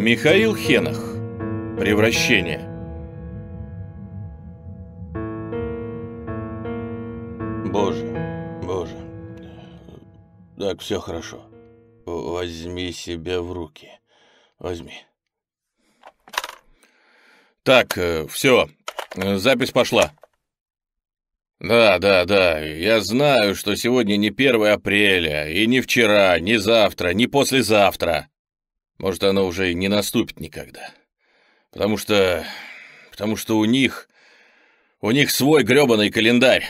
Михаил Хенах. Превращение. Боже, боже. Так, все хорошо. Возьми себя в руки. Возьми. Так, все, запись пошла. Да, да, да, я знаю, что сегодня не 1 апреля, и не вчера, не завтра, не послезавтра. Может, оно уже и не наступит никогда. Потому что... потому что у них... у них свой грёбаный календарь.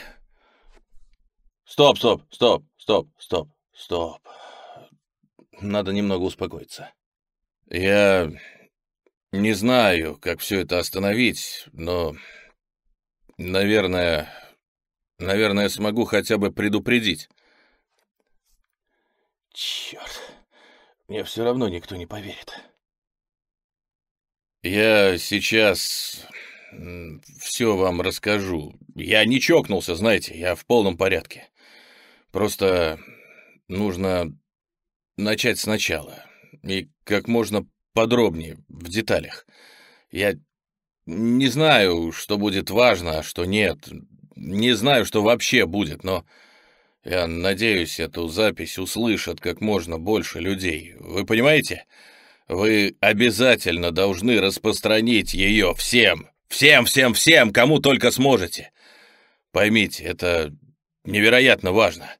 Стоп, стоп, стоп, стоп, стоп, стоп. Надо немного успокоиться. Я не знаю, как все это остановить, но, наверное, наверное, смогу хотя бы предупредить. Черт, мне все равно никто не поверит. Я сейчас все вам расскажу. Я не чокнулся, знаете, я в полном порядке. Просто нужно начать сначала и как можно подробнее, в деталях. Я не знаю, что будет важно, а что нет. Не знаю, что вообще будет, но я надеюсь, эту запись услышат как можно больше людей. Вы понимаете? Вы обязательно должны распространить ее всем. Всем, всем, всем, кому только сможете. Поймите, это невероятно важно.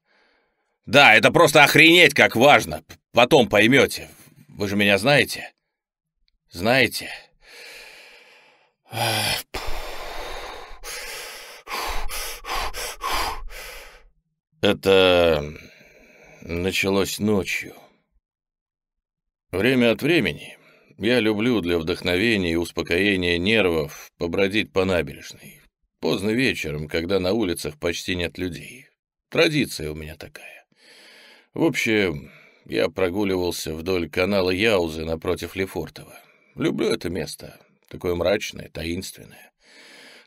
Да, это просто охренеть как важно. Потом поймете. Вы же меня знаете? Знаете? Это началось ночью. Время от времени я люблю для вдохновения и успокоения нервов побродить по набережной. Поздно вечером, когда на улицах почти нет людей. Традиция у меня такая. В общем, я прогуливался вдоль канала Яузы напротив Лефортова. Люблю это место, такое мрачное, таинственное.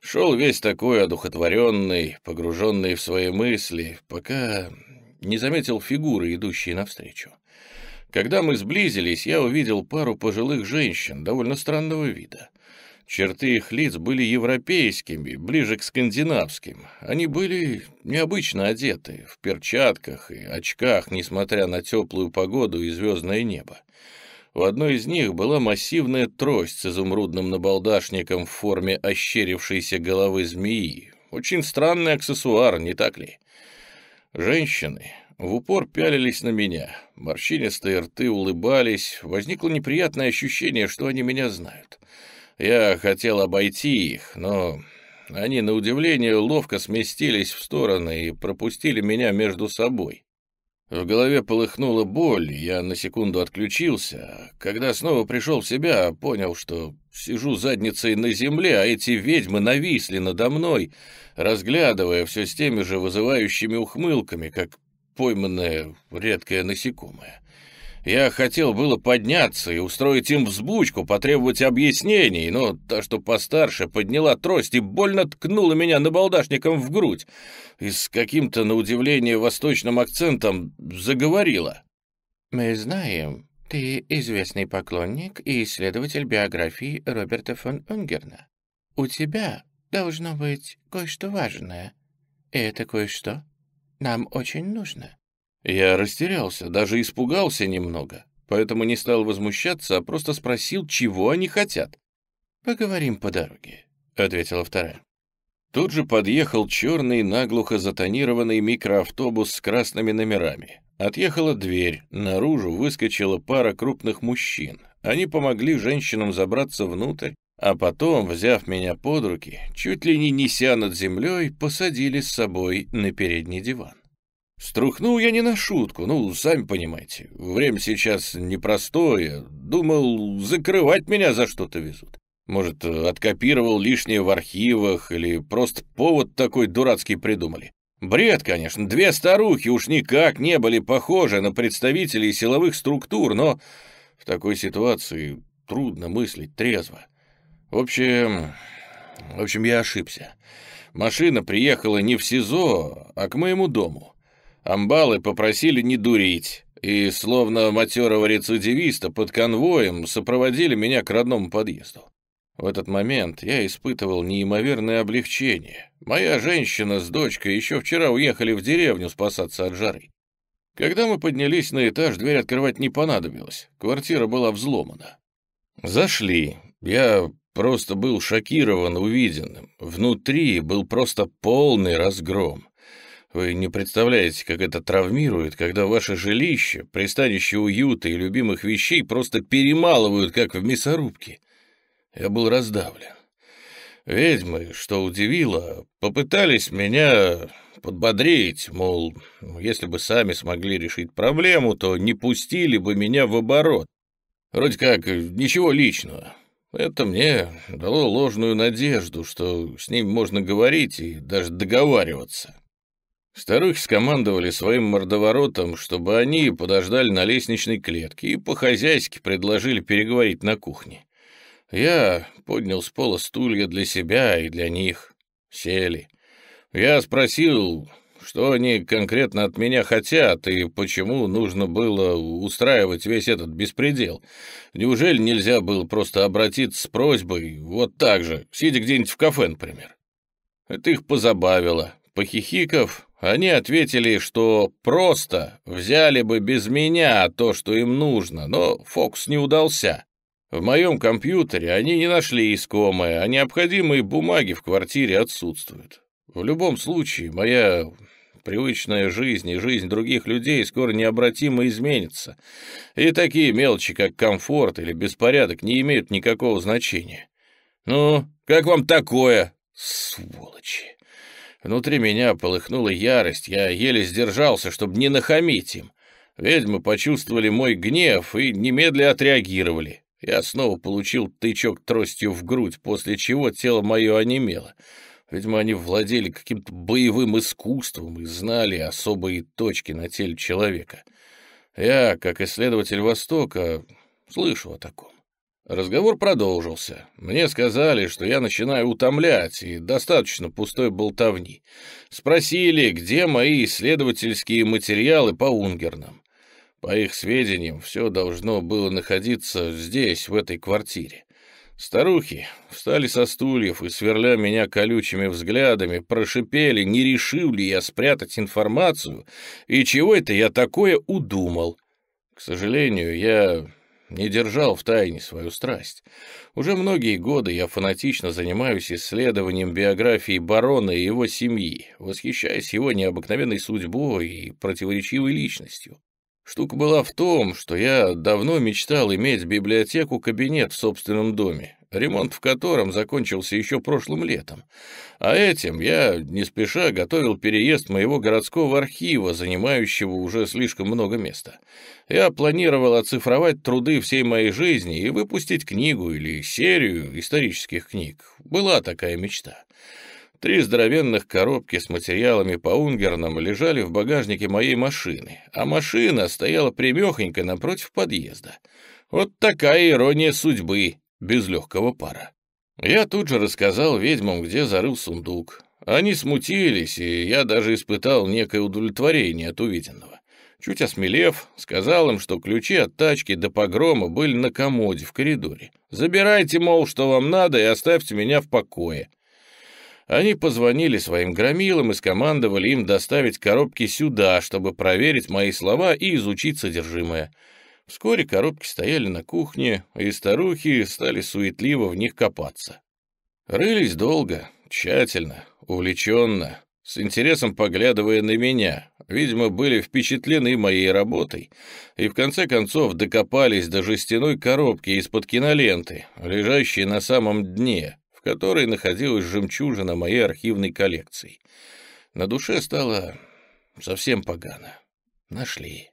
Шел весь такой одухотворенный, погруженный в свои мысли, пока не заметил фигуры, идущие навстречу. Когда мы сблизились, я увидел пару пожилых женщин довольно странного вида. Черты их лиц были европейскими, ближе к скандинавским. Они были необычно одеты, в перчатках и очках, несмотря на теплую погоду и звездное небо. В одной из них была массивная трость с изумрудным набалдашником в форме ощерившейся головы змеи. Очень странный аксессуар, не так ли? Женщины в упор пялились на меня. Морщинистые рты улыбались. Возникло неприятное ощущение, что они меня знают. Я хотел обойти их, но они, на удивление, ловко сместились в стороны и пропустили меня между собой. В голове полыхнула боль, я на секунду отключился. Когда снова пришел в себя, понял, что сижу задницей на земле, а эти ведьмы нависли надо мной, разглядывая все с теми же вызывающими ухмылками, как пойманное редкое насекомое. Я хотел было подняться и устроить им взбучку, потребовать объяснений, но та, что постарше, подняла трость и больно ткнула меня набалдашником в грудь и с каким-то, на удивление, восточным акцентом заговорила. «Мы знаем, ты известный поклонник и исследователь биографии Роберта фон Унгерна. У тебя должно быть кое-что важное. И это кое-что нам очень нужно». Я растерялся, даже испугался немного, поэтому не стал возмущаться, а просто спросил, чего они хотят. «Поговорим по дороге», — ответила вторая. Тут же подъехал черный, наглухо затонированный микроавтобус с красными номерами. Отъехала дверь, наружу выскочила пара крупных мужчин. Они помогли женщинам забраться внутрь, а потом, взяв меня под руки, чуть ли не неся над землей, посадили с собой на передний диван. Струхнул я не на шутку, ну, сами понимаете, время сейчас непростое. Думал, закрывать меня за что-то везут. Может, откопировал лишнее в архивах или просто повод такой дурацкий придумали. Бред, конечно, две старухи уж никак не были похожи на представителей силовых структур, но в такой ситуации трудно мыслить трезво. В общем, в общем, я ошибся. Машина приехала не в СИЗО, а к моему дому. Амбалы попросили не дурить. и, словно матерого рецидивиста, под конвоем сопроводили меня к родному подъезду. В этот момент я испытывал неимоверное облегчение. Моя женщина с дочкой еще вчера уехали в деревню спасаться от жары. Когда мы поднялись на этаж, дверь открывать не понадобилось. Квартира была взломана. Зашли. Я просто был шокирован увиденным. Внутри был просто полный разгром. Вы не представляете, как это травмирует, когда ваше жилище, пристанище уюта и любимых вещей просто перемалывают, как в мясорубке. Я был раздавлен. Ведьмы, что удивило, попытались меня подбодрить, мол, если бы сами смогли решить проблему, то не пустили бы меня в оборот. Вроде как ничего личного. Это мне дало ложную надежду, что с ним можно говорить и даже договариваться. Старухи скомандовали своим мордоворотом, чтобы они подождали на лестничной клетке и по-хозяйски предложили переговорить на кухне. Я поднял с пола стулья для себя и для них. Сели. Я спросил, что они конкретно от меня хотят и почему нужно было устраивать весь этот беспредел. Неужели нельзя было просто обратиться с просьбой вот так же, сидя где-нибудь в кафе, например? Это их позабавило. Похихиков, они ответили, что просто взяли бы без меня то, что им нужно, но Фокс не удался. В моем компьютере они не нашли искомое, а необходимые бумаги в квартире отсутствуют. В любом случае, моя привычная жизнь и жизнь других людей скоро необратимо изменится, и такие мелочи, как комфорт или беспорядок, не имеют никакого значения. Ну, как вам такое? Сволочи! Внутри меня полыхнула ярость, я еле сдержался, чтобы не нахамить им. Ведьмы почувствовали мой гнев и немедля отреагировали. Я снова получил тычок тростью в грудь, после чего тело мое онемело. Видимо, они владели каким-то боевым искусством и знали особые точки на теле человека. Я, как исследователь Востока, слышу о таком. Разговор продолжился. Мне сказали, что я начинаю утомлять, и достаточно пустой болтовни. Спросили, где мои исследовательские материалы по унгернам. По их сведениям, все должно было находиться здесь, в этой квартире. Старухи встали со стульев и, сверля меня колючими взглядами, прошипели, не решил ли я спрятать информацию и чего это я такое удумал. К сожалению, я не держал в тайне свою страсть. Уже многие годы я фанатично занимаюсь исследованием биографии барона и его семьи, восхищаясь его необыкновенной судьбой и противоречивой личностью. Штука была в том, что я давно мечтал иметь библиотеку-кабинет в собственном доме, ремонт в котором закончился еще прошлым летом. А этим я не спеша готовил переезд моего городского архива, занимающего уже слишком много места. Я планировал оцифровать труды всей моей жизни и выпустить книгу или серию исторических книг. Была такая мечта. Три здоровенных коробки с материалами по унгернам лежали в багажнике моей машины, а машина стояла примехонько напротив подъезда. Вот такая ирония судьбы, без легкого пара. Я тут же рассказал ведьмам, где зарыл сундук. Они смутились, и я даже испытал некое удовлетворение от увиденного. Чуть осмелев, сказал им, что ключи от тачки до погрома были на комоде в коридоре. «Забирайте, мол, что вам надо, и оставьте меня в покое». Они позвонили своим громилам и скомандовали им доставить коробки сюда, чтобы проверить мои слова и изучить содержимое. Вскоре коробки стояли на кухне, и старухи стали суетливо в них копаться. Рылись долго, тщательно, увлеченно, с интересом поглядывая на меня. Видимо, были впечатлены моей работой, и в конце концов докопались до жестяной коробки из-под киноленты, лежащей на самом дне, которой находилась жемчужина моей архивной коллекции. На душе стало совсем погано. Нашли.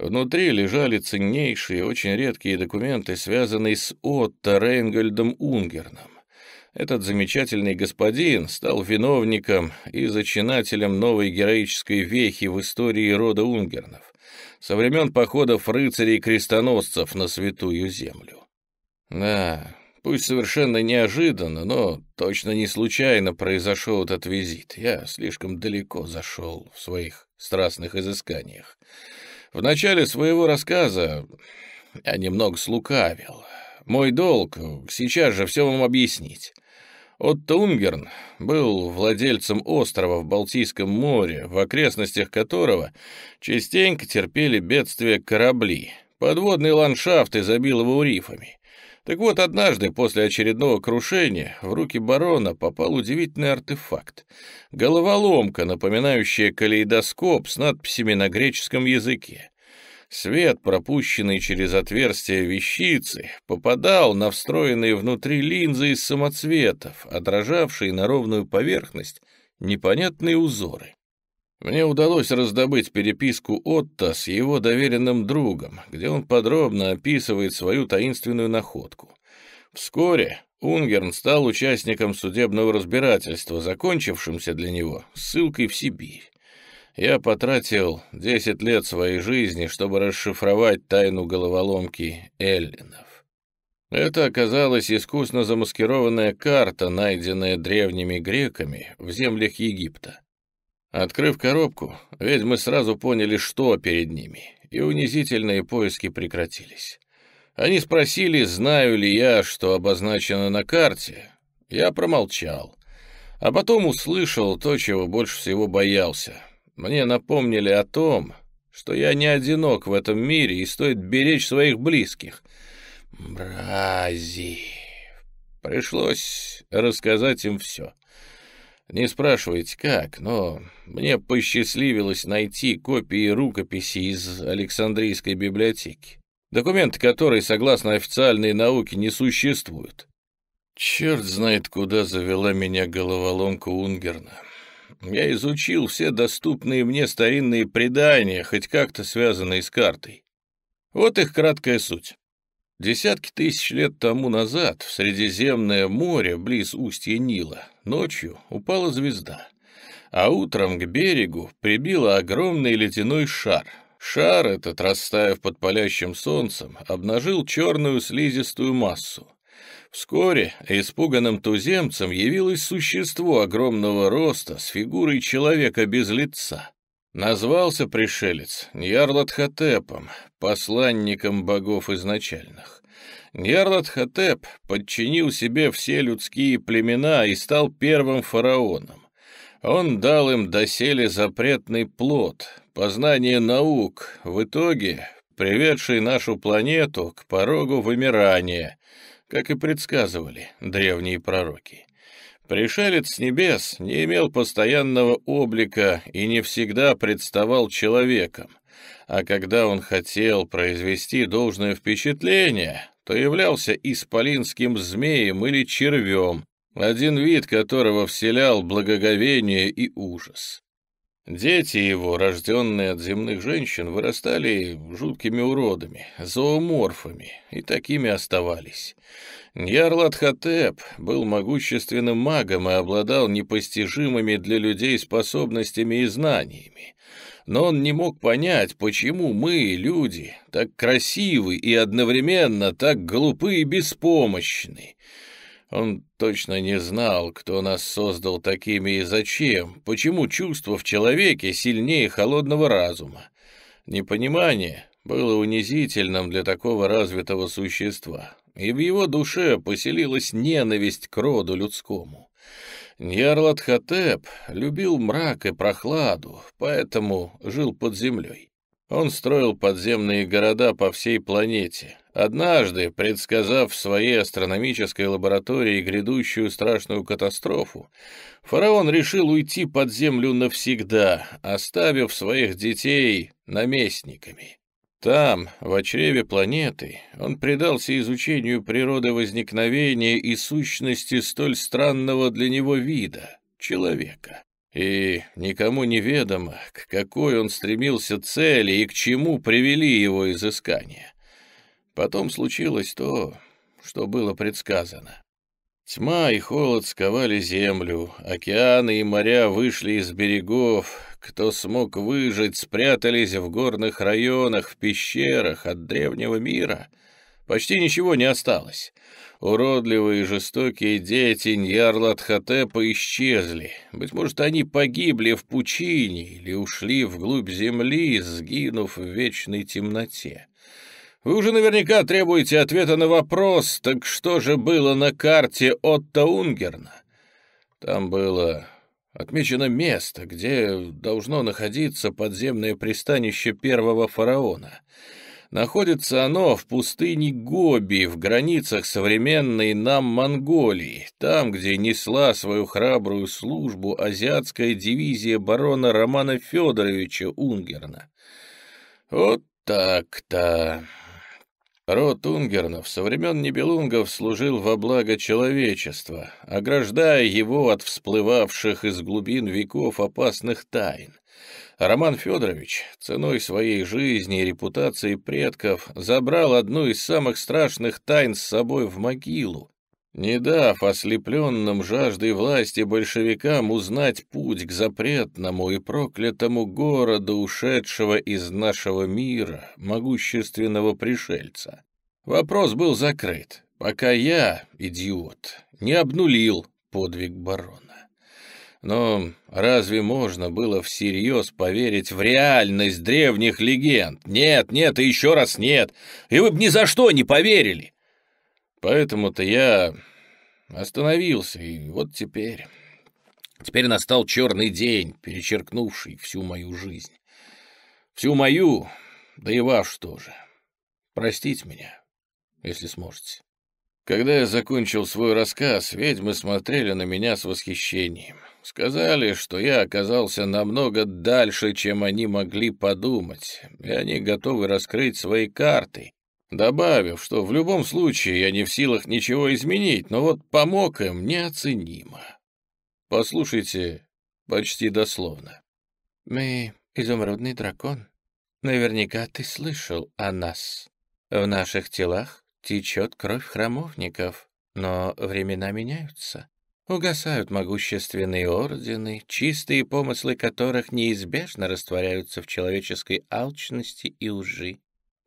Внутри лежали ценнейшие, очень редкие документы, связанные с Отто Рейнгольдом Унгерном. Этот замечательный господин стал виновником и зачинателем новой героической вехи в истории рода Унгернов со времен походов рыцарей-крестоносцев на Святую Землю. Да, Пусть совершенно неожиданно, но точно не случайно произошел этот визит. Я слишком далеко зашел в своих страстных изысканиях. В начале своего рассказа я немного слукавил. Мой долг сейчас же все вам объяснить. Отто Унгерн был владельцем острова в Балтийском море, в окрестностях которого частенько терпели бедствия корабли. Подводный ландшафт изобил его рифами. Так вот, однажды после очередного крушения в руки барона попал удивительный артефакт. Головоломка, напоминающая калейдоскоп с надписями на греческом языке. Свет, пропущенный через отверстие вещицы, попадал на встроенные внутри линзы из самоцветов, отражавшие на ровную поверхность непонятные узоры. Мне удалось раздобыть переписку Отто с его доверенным другом, где он подробно описывает свою таинственную находку. Вскоре Унгерн стал участником судебного разбирательства, закончившимся для него ссылкой в Сибирь. Я потратил 10 лет своей жизни, чтобы расшифровать тайну головоломки Эллинов. Это оказалась искусно замаскированная карта, найденная древними греками в землях Египта. Открыв коробку, ведьмы сразу поняли, что перед ними, и унизительные поиски прекратились. Они спросили, знаю ли я, что обозначено на карте. Я промолчал. А потом услышал то, чего больше всего боялся — мне напомнили о том, что я не одинок в этом мире и стоит беречь своих близких. Брази. Пришлось рассказать им все. Не спрашивайте, как, но мне посчастливилось найти копии рукописи из Александрийской библиотеки, документы которой, согласно официальной науке, не существуют. Черт знает, куда завела меня головоломка Унгерна. Я изучил все доступные мне старинные предания, хоть как-то связанные с картой. Вот их краткая суть. Десятки тысяч лет тому назад в Средиземное море, близ устья Нила, ночью упала звезда, а утром к берегу прибило огромный ледяной шар. Шар этот, растаяв под палящим солнцем, обнажил черную слизистую массу. Вскоре испуганным туземцам явилось существо огромного роста с фигурой человека без лица. Назвался пришелец Ньярлатхотепом, посланником богов изначальных. Ньярлатхотеп подчинил себе все людские племена и стал первым фараоном. Он дал им доселе запретный плод, познание наук, в итоге приведший нашу планету к порогу вымирания, как и предсказывали древние пророки. Пришелец с небес не имел постоянного облика и не всегда представал человеком, а когда он хотел произвести должное впечатление, то являлся исполинским змеем или червем, один вид которого вселял благоговение и ужас. Дети его, рожденные от земных женщин, вырастали жуткими уродами, зооморфами, и такими оставались. Ньярлатхотеп был могущественным магом и обладал непостижимыми для людей способностями и знаниями. Но он не мог понять, почему мы, люди, так красивы и одновременно так глупы и беспомощны. Он точно не знал, кто нас создал такими и зачем, почему чувство в человеке сильнее холодного разума. Непонимание было унизительным для такого развитого существа, и в его душе поселилась ненависть к роду людскому. Ньярлатхотеп любил мрак и прохладу, поэтому жил под землей. Он строил подземные города по всей планете. Однажды, предсказав в своей астрономической лаборатории грядущую страшную катастрофу, фараон решил уйти под землю навсегда, оставив своих детей наместниками. Там, в чреве планеты, он предался изучению природы возникновения и сущности столь странного для него вида — человека. И никому неведомо, к какой он стремился цели и к чему привели его изыскания. Потом случилось то, что было предсказано. Тьма и холод сковали землю, океаны и моря вышли из берегов, кто смог выжить, спрятались в горных районах, в пещерах от древнего мира, Почти ничего не осталось. Уродливые и жестокие дети Ньярлатхотепа исчезли. Быть может, они погибли в пучине или ушли вглубь земли, сгинув в вечной темноте. Вы уже наверняка требуете ответа на вопрос, так что же было на карте Отто Унгерна? Там было отмечено место, где должно находиться подземное пристанище первого фараона — Находится оно в пустыне Гоби, в границах современной нам Монголии, там, где несла свою храбрую службу азиатская дивизия барона Романа Федоровича Унгерна. Вот так-то. Род Унгернов со времен Нибелунгов служил во благо человечества, ограждая его от всплывавших из глубин веков опасных тайн. Роман Федорович ценой своей жизни и репутации предков забрал одну из самых страшных тайн с собой в могилу, не дав ослепленным жаждой власти большевикам узнать путь к запретному и проклятому городу, ушедшего из нашего мира, могущественного пришельца. Вопрос был закрыт, пока я, идиот, не обнулил подвиг барона. Но разве можно было всерьез поверить в реальность древних легенд? Нет, нет и еще раз нет. И вы бы ни за что не поверили. Поэтому-то я остановился, и вот теперь... Теперь настал черный день, перечеркнувший всю мою жизнь. Всю мою, да и вашу тоже. Простите меня, если сможете. Когда я закончил свой рассказ, ведьмы смотрели на меня с восхищением. Сказали, что я оказался намного дальше, чем они могли подумать, и они готовы раскрыть свои карты, добавив, что в любом случае я не в силах ничего изменить, но вот помог им неоценимо. Послушайте почти дословно. «Мы — изумрудный дракон. Наверняка ты слышал о нас. В наших телах течет кровь храмовников, но времена меняются. Угасают могущественные ордены, чистые помыслы которых неизбежно растворяются в человеческой алчности и лжи.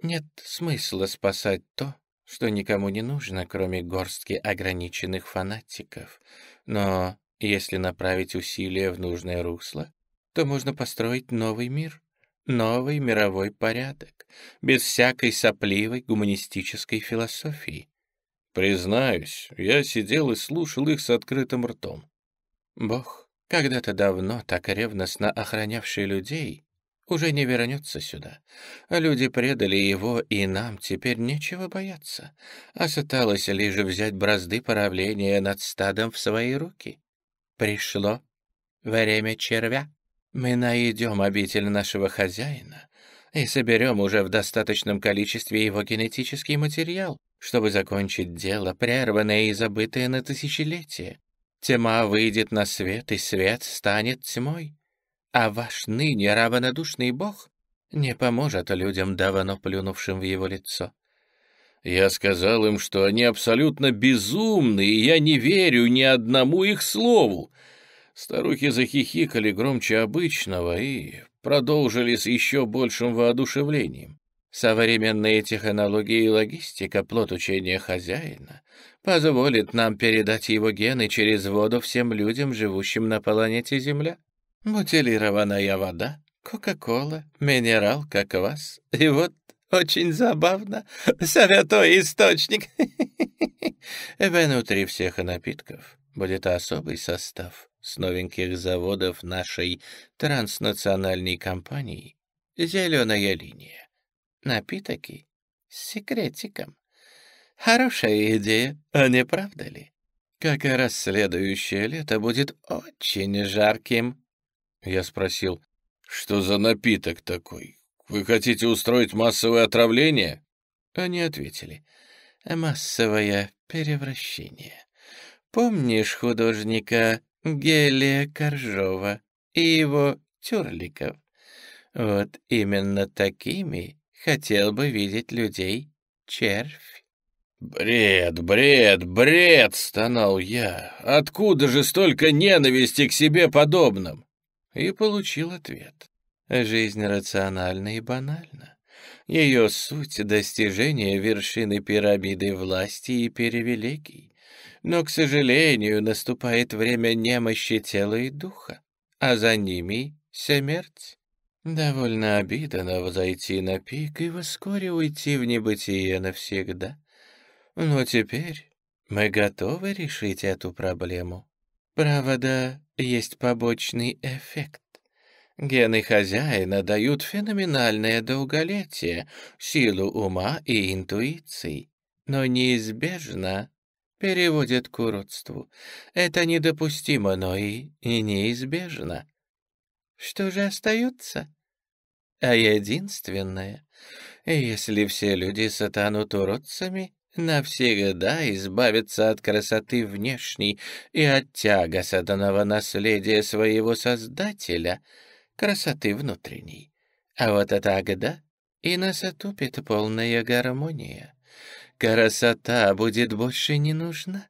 Нет смысла спасать то, что никому не нужно, кроме горстки ограниченных фанатиков. Но если направить усилия в нужное русло, то можно построить новый мир, новый мировой порядок, без всякой сопливой гуманистической философии. Признаюсь, я сидел и слушал их с открытым ртом. Бог, когда-то давно так ревностно охранявший людей, уже не вернется сюда. Люди предали его, и нам теперь нечего бояться. Осталось лишь взять бразды правления над стадом в свои руки. Пришло время червя. Мы найдем обитель нашего хозяина и соберем уже в достаточном количестве его генетический материал, чтобы закончить дело, прерванное и забытое на тысячелетия. Тьма выйдет на свет, и свет станет тьмой. А ваш ныне равнодушный бог не поможет людям, давно плюнувшим в его лицо. Я сказал им, что они абсолютно безумны, и я не верю ни одному их слову. Старухи захихикали громче обычного и продолжили с еще большим воодушевлением. Современные технологии и логистика, плод учения хозяина, позволит нам передать его гены через воду всем людям, живущим на планете Земля. Бутилированная вода, Кока-кола, минерал, как вас. И вот очень забавно, святой источник. Внутри всех напитков будет особый состав с новеньких заводов нашей транснациональной компании «Зеленая линия». Напитоки с секретиком. Хорошая идея, а не правда ли? Как раз следующее лето будет очень жарким. Я спросил, что за напиток такой? Вы хотите устроить массовое отравление? Они ответили, массовое превращение. Помнишь художника Гелия Коржова и его тюрликов? Вот именно такими хотел бы видеть людей червь. «Бред, бред, бред!» — стонал я. «Откуда же столько ненависти к себе подобным?» И получил ответ. Жизнь рациональна и банальна. Ее суть — достижение вершины пирамиды власти и привилегий. Но, к сожалению, наступает время немощи тела и духа, а за ними — смерть. Довольно обидно взойти на пик и вскоре уйти в небытие навсегда. Но теперь мы готовы решить эту проблему. Правда, есть побочный эффект. Гены хозяина дают феноменальное долголетие, силу ума и интуиции, но неизбежно переводят к уродству. Это недопустимо, но и неизбежно. Что же остается? А единственное, если все люди станут уродцами, навсегда избавиться от красоты внешней и от тягостного наследия своего Создателя, красоты внутренней. А вот тогда и наступит полная гармония. Красота будет больше не нужна,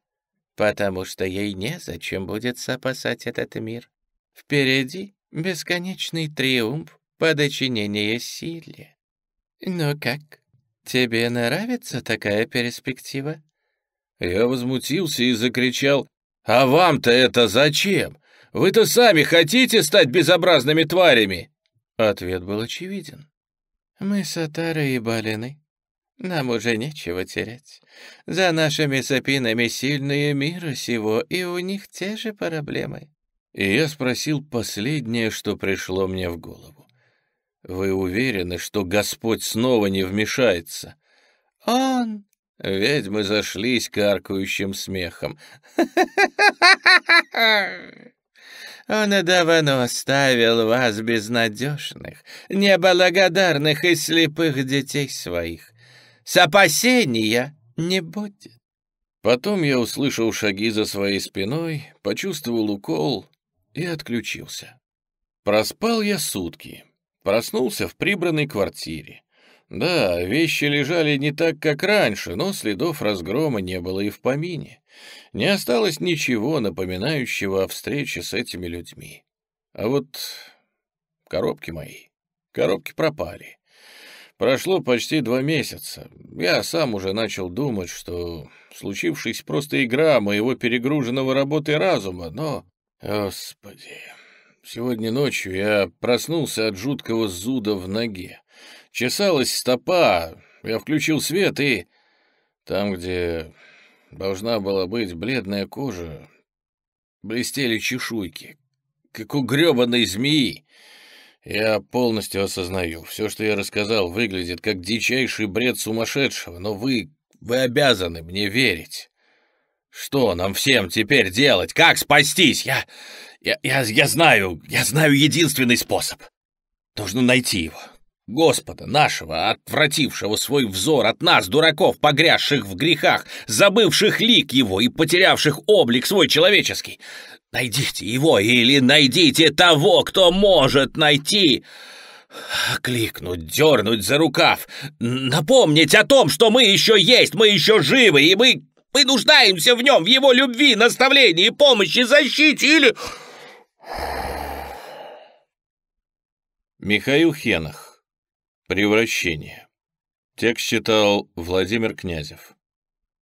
потому что ей незачем будет сопасать этот мир. Впереди бесконечный триумф подчинения силе. Ну как, тебе нравится такая перспектива? Я возмутился и закричал, «А вам-то это зачем? Вы-то сами хотите стать безобразными тварями?» Ответ был очевиден. «Мы сатары и балины. Нам уже нечего терять. За нашими сапинами сильные мира сего, и у них те же проблемы. И я спросил последнее, что пришло мне в голову. «Вы уверены, что Господь снова не вмешается?» «Он...» Ведьмы зашлись каркающим смехом. «Он давно оставил вас безнадежных, неблагодарных и слепых детей своих. С опасения не будет». Потом я услышал шаги за своей спиной, почувствовал укол и отключился. Проспал я сутки. Проснулся в прибранной квартире. Да, вещи лежали не так, как раньше, но следов разгрома не было и в помине. Не осталось ничего, напоминающего о встрече с этими людьми. А вот коробки мои, коробки пропали. Прошло почти два месяца. Я сам уже начал думать, что случившись просто игра моего перегруженного работой разума, но Господи, сегодня ночью я проснулся от жуткого зуда в ноге. Чесалась стопа, я включил свет и... Там, где должна была быть бледная кожа, блестели чешуйки, как у гребаной змеи. Я полностью осознаю, все, что я рассказал, выглядит как дичайший бред сумасшедшего, но вы, вы обязаны мне верить. Что нам всем теперь делать? Как спастись? Я... Я, я, я знаю, я знаю единственный способ. Нужно найти его. Господа нашего, отвратившего свой взор от нас, дураков, погрязших в грехах, забывших лик его и потерявших облик свой человеческий. Найдите его или найдите того, кто может найти. Кликнуть, дернуть за рукав, напомнить о том, что мы еще есть, мы еще живы, и мы мы нуждаемся в нем, в его любви, наставлении, помощи, защите или...» Михаил Хенах. Превращение. Текст читал Владимир Князев.